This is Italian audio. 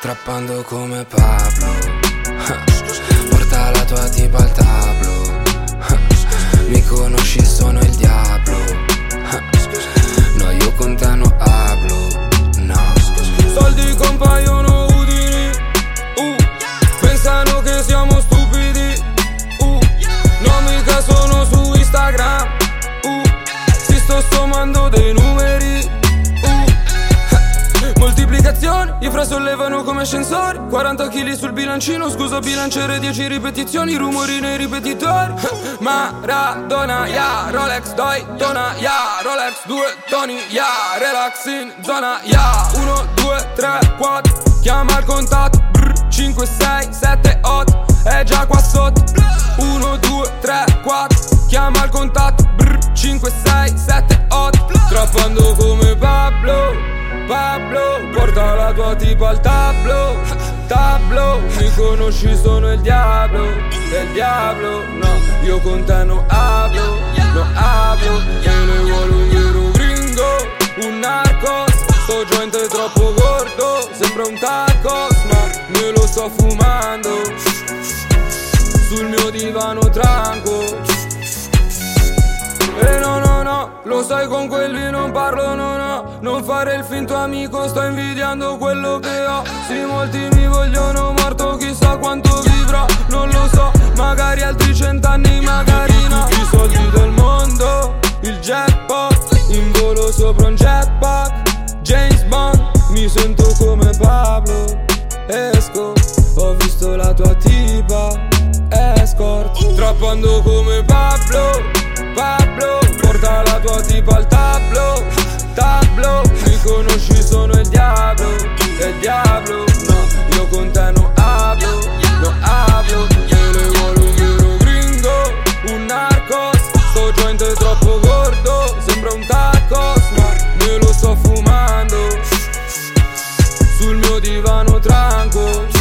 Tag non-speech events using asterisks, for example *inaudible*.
Trappando come Pablo Porta la tua tipa al tablo Mi conosci, sono il diavolo No, io con te non hablo No Soldi compaiono utili uh. Pensano che siamo stupidi uh. No, mica sono su Instagram uh. Si sto sommando dei numeri Moltiplicazioni, i fra sollevano come ascensori. 40 kg sul bilancino, scusa bilanciere 10 ripetizioni Rumori nei ripetitori. *laughs* Maradona, yeah, Rolex, dai, dona, yeah Rolex, due toni, yeah Relax in zona, yeah 1, 2, 3, 4 Chiama il contatto. Brr, 5, 6, 7, 8 È già qua sotto. 1, 2, 3, 4 Chiama il contatto. Brr, 5, 6, 7, 8 Trappando come Pablo Porta la tua tipa al tablo. Tablo Mi conosci sono il diavolo. Del diavolo No, io con te non hablo Non hablo Me ne vuole un vero gringo. Un narcos Sto è troppo gordo. Sembra un tacos Ma me lo sto fumando. Sul mio divano tranco lo sai con quelli non parlo no no. Non fare il finto amico, sto invidiando quello che ho. Sì molti mi vogliono morto, chissà quanto vivrò. Non lo so, magari altri cent'anni, magari no. I soldi del mondo, il jackpot. In volo sopra un jetpack. James Bond, mi sento come Pablo Esco, ho visto la tua tipa Escort, trappando come Pablo tua tipa al tablo, tablo. Mi conosci sono il diavolo, il diavolo. No, io con te non hablo, non hablo. Io le vuole un vero gringo, un narcos. Sto joint è troppo gordo, sembra un tacos Ma me lo sto fumando. Sul mio divano tranquillo